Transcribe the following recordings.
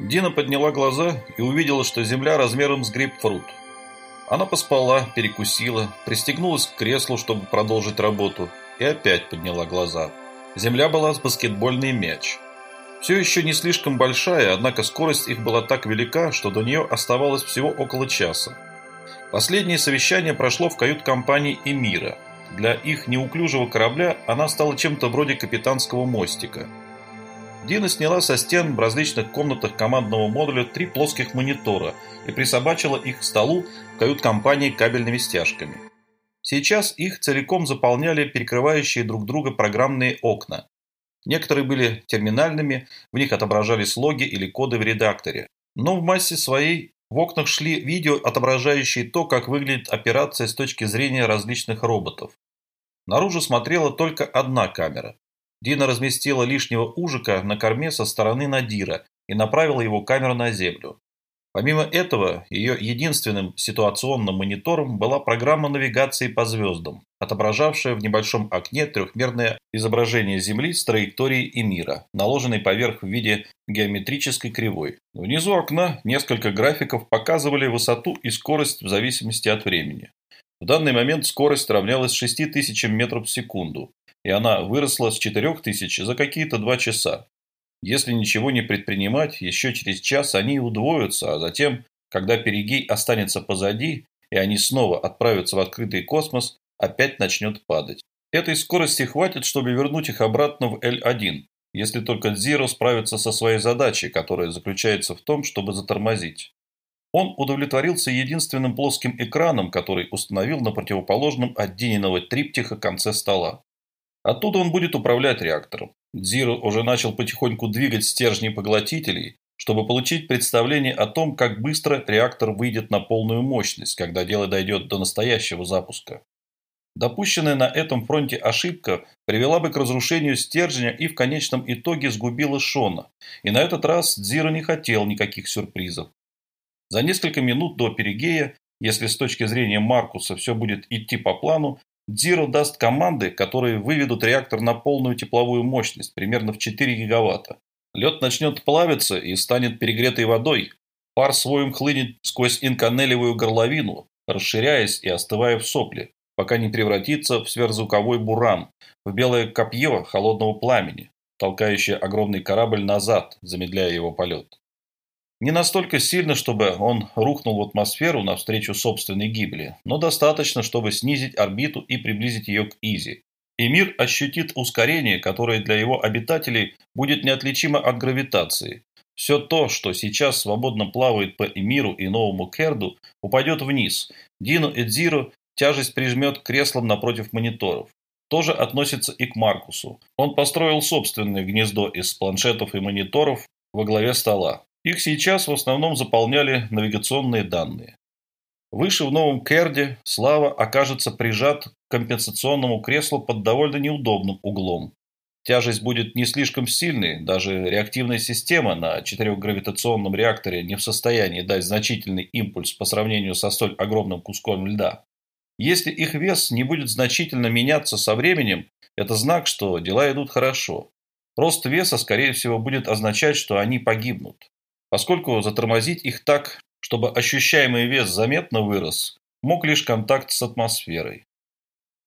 Дина подняла глаза и увидела, что земля размером с грейпфрут. Она поспала, перекусила, пристегнулась к креслу, чтобы продолжить работу, и опять подняла глаза. Земля была с баскетбольный мяч. Все еще не слишком большая, однако скорость их была так велика, что до нее оставалось всего около часа. Последнее совещание прошло в кают-компании «Эмира». Для их неуклюжего корабля она стала чем-то вроде капитанского мостика. Дина сняла со стен в различных комнатах командного модуля три плоских монитора и присобачила их к столу в кают-компании кабельными стяжками. Сейчас их целиком заполняли перекрывающие друг друга программные окна. Некоторые были терминальными, в них отображались логи или коды в редакторе. Но в массе своей в окнах шли видео, отображающие то, как выглядит операция с точки зрения различных роботов. Наружу смотрела только одна камера. Дина разместила лишнего ужика на корме со стороны Надира и направила его камеру на землю. Помимо этого, ее единственным ситуационным монитором была программа навигации по звездам, отображавшая в небольшом окне трехмерное изображение Земли с траекторией и мира, наложенной поверх в виде геометрической кривой. Внизу окна несколько графиков показывали высоту и скорость в зависимости от времени. В данный момент скорость равнялась 6000 метров в секунду, и она выросла с 4000 за какие-то два часа. Если ничего не предпринимать, еще через час они удвоятся, а затем, когда перигей останется позади, и они снова отправятся в открытый космос, опять начнет падать. Этой скорости хватит, чтобы вернуть их обратно в L1, если только Дзиро справится со своей задачей, которая заключается в том, чтобы затормозить. Он удовлетворился единственным плоским экраном, который установил на противоположном от Дининого триптиха конце стола. Оттуда он будет управлять реактором. Дзиро уже начал потихоньку двигать стержни поглотителей, чтобы получить представление о том, как быстро реактор выйдет на полную мощность, когда дело дойдет до настоящего запуска. Допущенная на этом фронте ошибка привела бы к разрушению стержня и в конечном итоге сгубила Шона. И на этот раз Дзиро не хотел никаких сюрпризов. За несколько минут до перигея, если с точки зрения Маркуса все будет идти по плану, Дзиро даст команды, которые выведут реактор на полную тепловую мощность, примерно в 4 гигаватта. Лед начнет плавиться и станет перегретой водой. Пар своим хлынет сквозь инканелевую горловину, расширяясь и остывая в сопле, пока не превратится в сверхзвуковой буран, в белое копье холодного пламени, толкающее огромный корабль назад, замедляя его полет. Не настолько сильно, чтобы он рухнул в атмосферу навстречу собственной гибели, но достаточно, чтобы снизить орбиту и приблизить ее к Изи. И мир ощутит ускорение, которое для его обитателей будет неотличимо от гравитации. Все то, что сейчас свободно плавает по Эмиру и Новому Керду, упадет вниз. Дину и Дзиру тяжесть прижмет к креслам напротив мониторов. Тоже относится и к Маркусу. Он построил собственное гнездо из планшетов и мониторов во главе стола. Их сейчас в основном заполняли навигационные данные. Выше в новом Керде Слава окажется прижат к компенсационному креслу под довольно неудобным углом. Тяжесть будет не слишком сильной, даже реактивная система на четырехгравитационном реакторе не в состоянии дать значительный импульс по сравнению со столь огромным куском льда. Если их вес не будет значительно меняться со временем, это знак, что дела идут хорошо. Рост веса, скорее всего, будет означать, что они погибнут. Поскольку затормозить их так, чтобы ощущаемый вес заметно вырос, мог лишь контакт с атмосферой.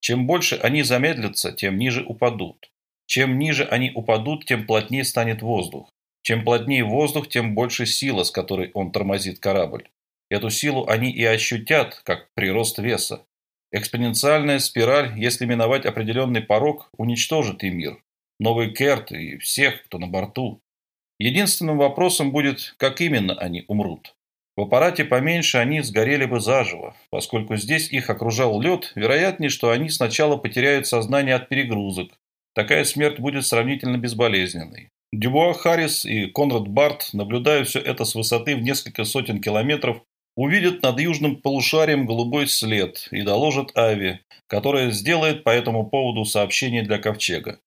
Чем больше они замедлятся, тем ниже упадут. Чем ниже они упадут, тем плотнее станет воздух. Чем плотнее воздух, тем больше сила, с которой он тормозит корабль. Эту силу они и ощутят, как прирост веса. Экспоненциальная спираль, если миновать определенный порог, уничтожит и мир. Новый Керт и всех, кто на борту. Единственным вопросом будет, как именно они умрут. В аппарате поменьше они сгорели бы заживо. Поскольку здесь их окружал лед, вероятнее, что они сначала потеряют сознание от перегрузок. Такая смерть будет сравнительно безболезненной. Дюбуа Харрис и Конрад Барт, наблюдая все это с высоты в несколько сотен километров, увидят над южным полушарием голубой след и доложат Ави, которая сделает по этому поводу сообщение для Ковчега.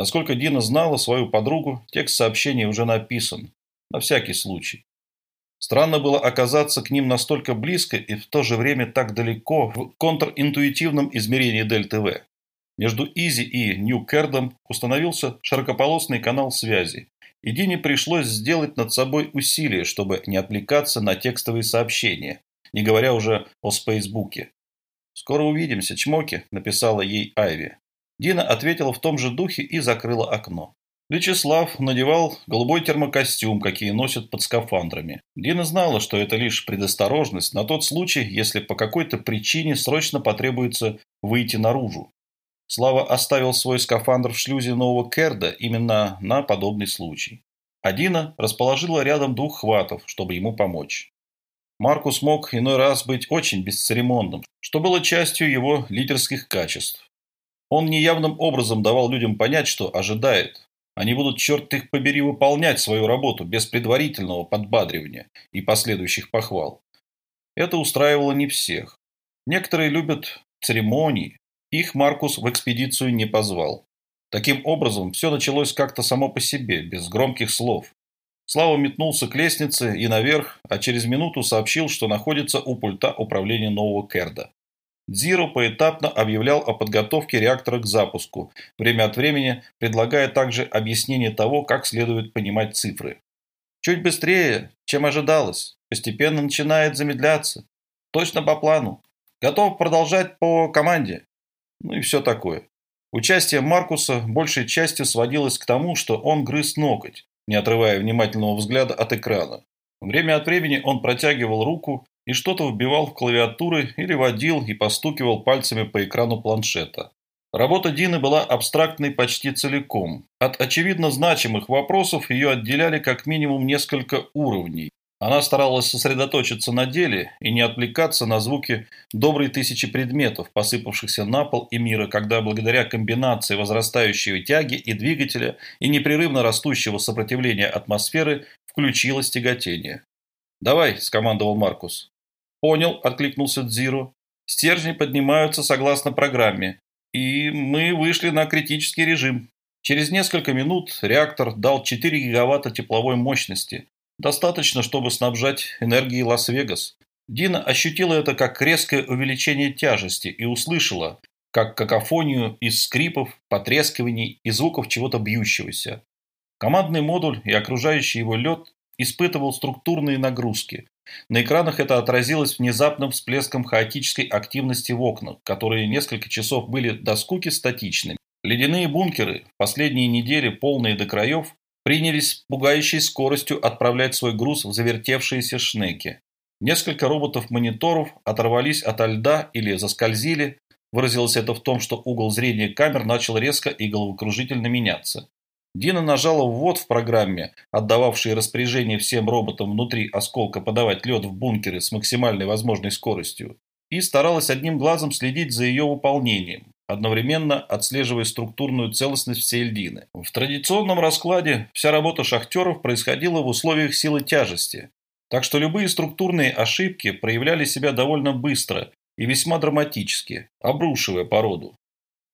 Насколько Дина знала свою подругу, текст сообщения уже написан. На всякий случай. Странно было оказаться к ним настолько близко и в то же время так далеко в контринтуитивном измерении Дельты В. Между Изи и Нью-Кердом установился широкополосный канал связи, и Дине пришлось сделать над собой усилие, чтобы не отвлекаться на текстовые сообщения, не говоря уже о спейсбуке. «Скоро увидимся, чмоки», – написала ей Айви. Дина ответила в том же духе и закрыла окно. Вячеслав надевал голубой термокостюм, какие носят под скафандрами. Дина знала, что это лишь предосторожность на тот случай, если по какой-то причине срочно потребуется выйти наружу. Слава оставил свой скафандр в шлюзе нового Керда именно на подобный случай. А Дина расположила рядом двух хватов, чтобы ему помочь. Маркус мог иной раз быть очень бесцеремонным, что было частью его лидерских качеств. Он неявным образом давал людям понять, что ожидает, они будут, черт их побери, выполнять свою работу без предварительного подбадривания и последующих похвал. Это устраивало не всех. Некоторые любят церемонии. Их Маркус в экспедицию не позвал. Таким образом, все началось как-то само по себе, без громких слов. Слава метнулся к лестнице и наверх, а через минуту сообщил, что находится у пульта управления нового Керда. Дзиро поэтапно объявлял о подготовке реактора к запуску, время от времени предлагая также объяснение того, как следует понимать цифры. Чуть быстрее, чем ожидалось, постепенно начинает замедляться. Точно по плану. Готов продолжать по команде. Ну и все такое. Участие Маркуса большей частью сводилось к тому, что он грыз ноготь, не отрывая внимательного взгляда от экрана. Время от времени он протягивал руку и что-то вбивал в клавиатуры или водил и постукивал пальцами по экрану планшета. Работа Дины была абстрактной почти целиком. От очевидно значимых вопросов ее отделяли как минимум несколько уровней. Она старалась сосредоточиться на деле и не отвлекаться на звуки доброй тысячи предметов, посыпавшихся на пол и мира, когда благодаря комбинации возрастающей тяги и двигателя и непрерывно растущего сопротивления атмосферы включилось тяготение. «Давай», – скомандовал Маркус. «Понял», – откликнулся Дзиро. «Стержни поднимаются согласно программе, и мы вышли на критический режим. Через несколько минут реактор дал 4 гигаватта тепловой мощности. Достаточно, чтобы снабжать энергией Лас-Вегас. Дина ощутила это как резкое увеличение тяжести и услышала, как какофонию из скрипов, потрескиваний и звуков чего-то бьющегося. Командный модуль и окружающий его лед испытывал структурные нагрузки. На экранах это отразилось внезапным всплеском хаотической активности в окнах, которые несколько часов были до скуки статичными. Ледяные бункеры, последние недели полные до краев, принялись пугающей скоростью отправлять свой груз в завертевшиеся шнеки. Несколько роботов-мониторов оторвались от льда или заскользили. Выразилось это в том, что угол зрения камер начал резко и головокружительно меняться. Дина нажала ввод в программе, отдававшей распоряжение всем роботам внутри осколка подавать лед в бункеры с максимальной возможной скоростью, и старалась одним глазом следить за ее выполнением, одновременно отслеживая структурную целостность всей льдины. В традиционном раскладе вся работа шахтеров происходила в условиях силы тяжести, так что любые структурные ошибки проявляли себя довольно быстро и весьма драматически, обрушивая породу.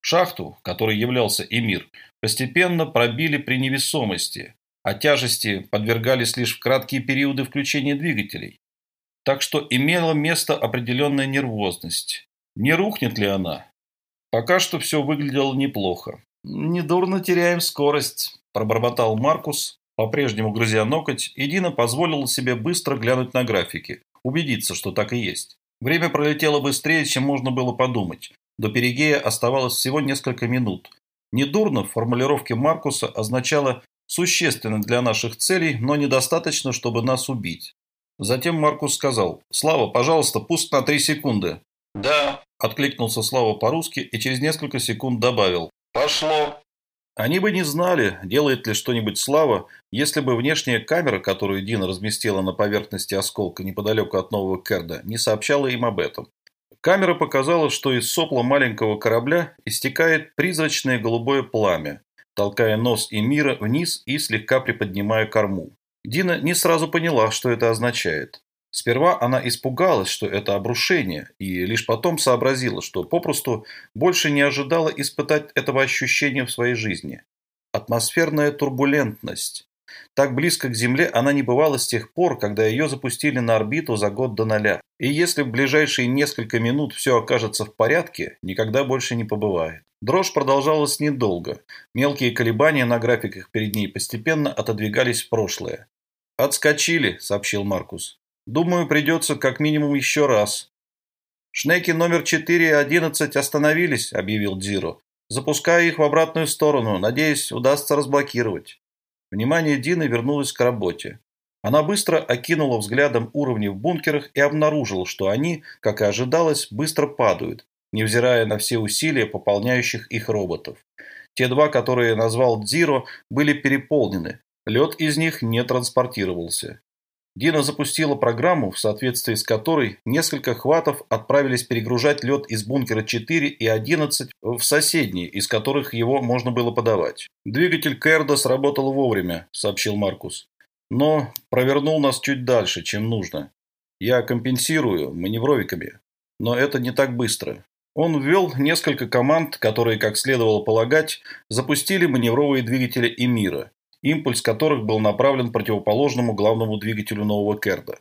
Шахту, которой являлся Эмир, постепенно пробили при невесомости, а тяжести подвергались лишь в краткие периоды включения двигателей. Так что имела место определенная нервозность. Не рухнет ли она? Пока что все выглядело неплохо. «Недурно теряем скорость», – пробормотал Маркус, по-прежнему грызя ноготь, и Дина позволила себе быстро глянуть на графики, убедиться, что так и есть. Время пролетело быстрее, чем можно было подумать. До Перигея оставалось всего несколько минут. Недурно в формулировке Маркуса означало «существенно для наших целей, но недостаточно, чтобы нас убить». Затем Маркус сказал «Слава, пожалуйста, пуск на три секунды». «Да», – откликнулся Слава по-русски и через несколько секунд добавил «Пошло». Они бы не знали, делает ли что-нибудь Слава, если бы внешняя камера, которую Дина разместила на поверхности осколка неподалеку от нового Керда, не сообщала им об этом. Камера показала, что из сопла маленького корабля истекает призрачное голубое пламя, толкая нос и мира вниз и слегка приподнимая корму. Дина не сразу поняла, что это означает. Сперва она испугалась, что это обрушение, и лишь потом сообразила, что попросту больше не ожидала испытать этого ощущения в своей жизни. Атмосферная турбулентность. Так близко к Земле она не бывала с тех пор, когда ее запустили на орбиту за год до ноля. И если в ближайшие несколько минут все окажется в порядке, никогда больше не побывает. Дрожь продолжалась недолго. Мелкие колебания на графиках перед ней постепенно отодвигались в прошлое. «Отскочили», — сообщил Маркус. «Думаю, придется как минимум еще раз». «Шнеки номер 4 и 11 остановились», — объявил Дзиро. «Запускаю их в обратную сторону. Надеюсь, удастся разблокировать». Внимание Дины вернулось к работе. Она быстро окинула взглядом уровни в бункерах и обнаружила, что они, как и ожидалось, быстро падают, невзирая на все усилия пополняющих их роботов. Те два, которые назвал Дзиро, были переполнены, лед из них не транспортировался. Дина запустила программу, в соответствии с которой несколько хватов отправились перегружать лед из бункера 4 и 11 в соседние, из которых его можно было подавать. «Двигатель Керда сработал вовремя», — сообщил Маркус. «Но провернул нас чуть дальше, чем нужно. Я компенсирую маневровиками, но это не так быстро. Он ввел несколько команд, которые, как следовало полагать, запустили маневровые двигатели Эмира, импульс которых был направлен противоположному главному двигателю нового Керда.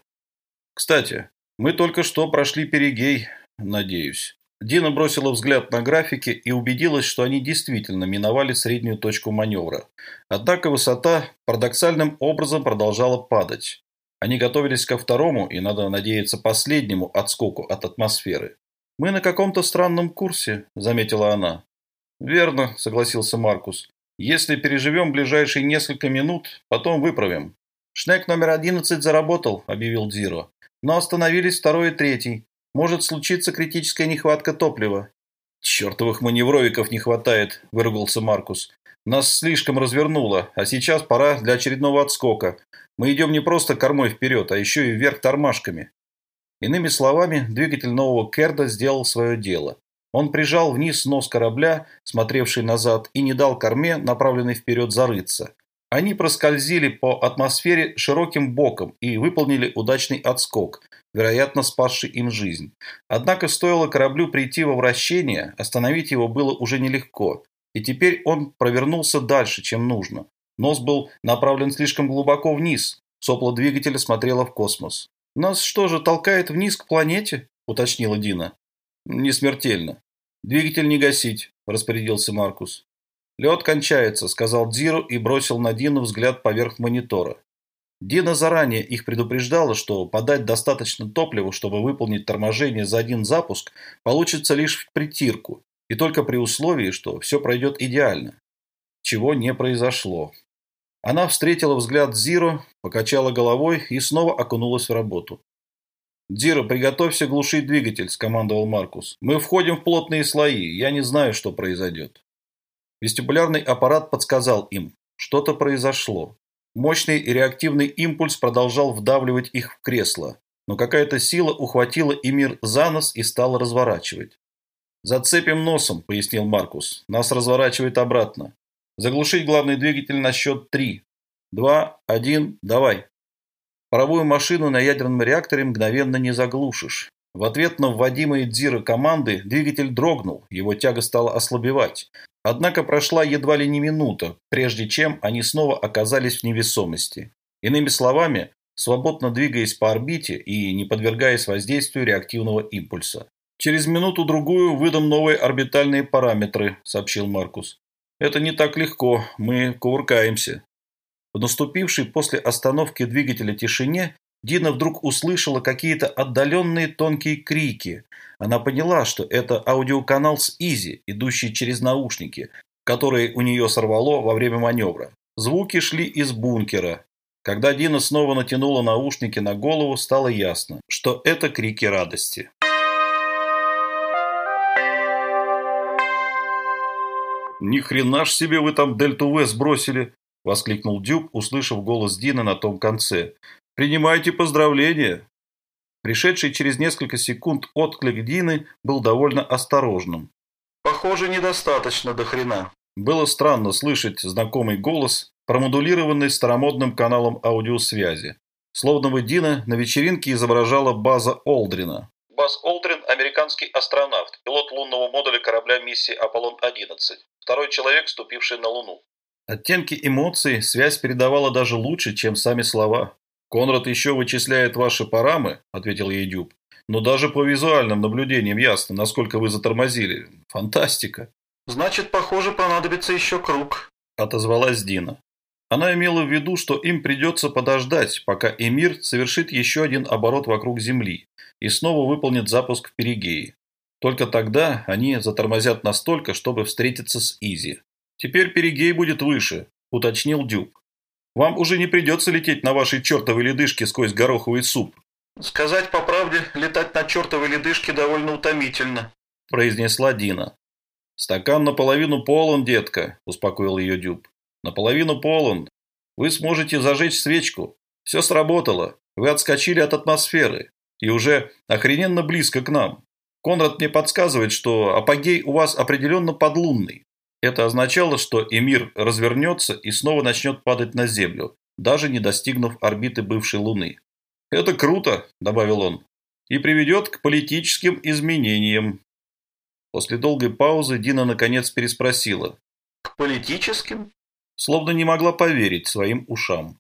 Кстати, мы только что прошли перигей, надеюсь. Дина бросила взгляд на графики и убедилась, что они действительно миновали среднюю точку маневра. Однако высота парадоксальным образом продолжала падать. Они готовились ко второму и, надо надеяться, последнему отскоку от атмосферы. «Мы на каком-то странном курсе», – заметила она. «Верно», – согласился Маркус. «Если переживем ближайшие несколько минут, потом выправим». «Шнек номер одиннадцать заработал», – объявил Дзиро. «Но остановились второй и третий. Может случиться критическая нехватка топлива». «Чертовых маневровиков не хватает», – выругался Маркус. «Нас слишком развернуло, а сейчас пора для очередного отскока. Мы идем не просто кормой вперед, а еще и вверх тормашками». Иными словами, двигатель нового Керда сделал свое дело. Он прижал вниз нос корабля, смотревший назад, и не дал корме, направленной вперед, зарыться. Они проскользили по атмосфере широким боком и выполнили удачный отскок, вероятно, спасший им жизнь. Однако стоило кораблю прийти во вращение, остановить его было уже нелегко, и теперь он провернулся дальше, чем нужно. Нос был направлен слишком глубоко вниз, сопло двигателя смотрело в космос. «Нас что же, толкает вниз к планете?» – уточнила Дина. «Не смертельно. Двигатель не гасить», – распорядился Маркус. «Лед кончается», – сказал Дзиру и бросил на Дину взгляд поверх монитора. Дина заранее их предупреждала, что подать достаточно топлива, чтобы выполнить торможение за один запуск, получится лишь в притирку, и только при условии, что все пройдет идеально. Чего не произошло. Она встретила взгляд Зиро, покачала головой и снова окунулась в работу. «Дзиро, приготовься глушить двигатель», – скомандовал Маркус. «Мы входим в плотные слои. Я не знаю, что произойдет». Вестибулярный аппарат подсказал им. Что-то произошло. Мощный реактивный импульс продолжал вдавливать их в кресло, но какая-то сила ухватила Эмир за нос и стала разворачивать. «Зацепим носом», – пояснил Маркус. «Нас разворачивает обратно. Заглушить главный двигатель на счет три. Два, один, давай. Паровую машину на ядерном реакторе мгновенно не заглушишь. В ответ на вводимые Дзира команды двигатель дрогнул, его тяга стала ослабевать. Однако прошла едва ли не минута, прежде чем они снова оказались в невесомости. Иными словами, свободно двигаясь по орбите и не подвергаясь воздействию реактивного импульса. «Через минуту-другую выдам новые орбитальные параметры», – сообщил Маркус. Это не так легко, мы кувыркаемся. В наступившей после остановки двигателя тишине Дина вдруг услышала какие-то отдаленные тонкие крики. Она поняла, что это аудиоканал с Изи, идущий через наушники, которые у нее сорвало во время маневра. Звуки шли из бункера. Когда Дина снова натянула наушники на голову, стало ясно, что это крики радости. «Ни хрена ж себе вы там Дельту В сбросили!» – воскликнул Дюб, услышав голос Дина на том конце. «Принимайте поздравления!» Пришедший через несколько секунд отклик Дины был довольно осторожным. «Похоже, недостаточно до хрена». Было странно слышать знакомый голос, промодулированный старомодным каналом аудиосвязи. Словно бы Дина на вечеринке изображала База Олдрина. Баз Олдрин – американский астронавт, пилот лунного модуля корабля миссии «Аполлон-11», второй человек, ступивший на Луну. Оттенки эмоций связь передавала даже лучше, чем сами слова. «Конрад еще вычисляет ваши парамы», – ответил ей Дюб. «Но даже по визуальным наблюдениям ясно, насколько вы затормозили. Фантастика!» Значит, похоже, понадобится еще круг», – отозвалась Дина. Она имела в виду, что им придется подождать, пока Эмир совершит еще один оборот вокруг Земли и снова выполнит запуск в Перигее. Только тогда они затормозят настолько, чтобы встретиться с Изи. «Теперь Перигей будет выше», – уточнил Дюб. «Вам уже не придется лететь на вашей чертовой ледышке сквозь гороховый суп». «Сказать по правде, летать на чертовой ледышке довольно утомительно», – произнесла Дина. «Стакан наполовину полон, детка», – успокоил ее Дюб. «Наполовину полон. Вы сможете зажечь свечку. Все сработало. Вы отскочили от атмосферы. И уже охрененно близко к нам. Конрад мне подсказывает, что апогей у вас определенно подлунный. Это означало, что Эмир развернется и снова начнет падать на Землю, даже не достигнув орбиты бывшей Луны. «Это круто», – добавил он, – «и приведет к политическим изменениям». После долгой паузы Дина наконец переспросила. «К политическим?» Словно не могла поверить своим ушам.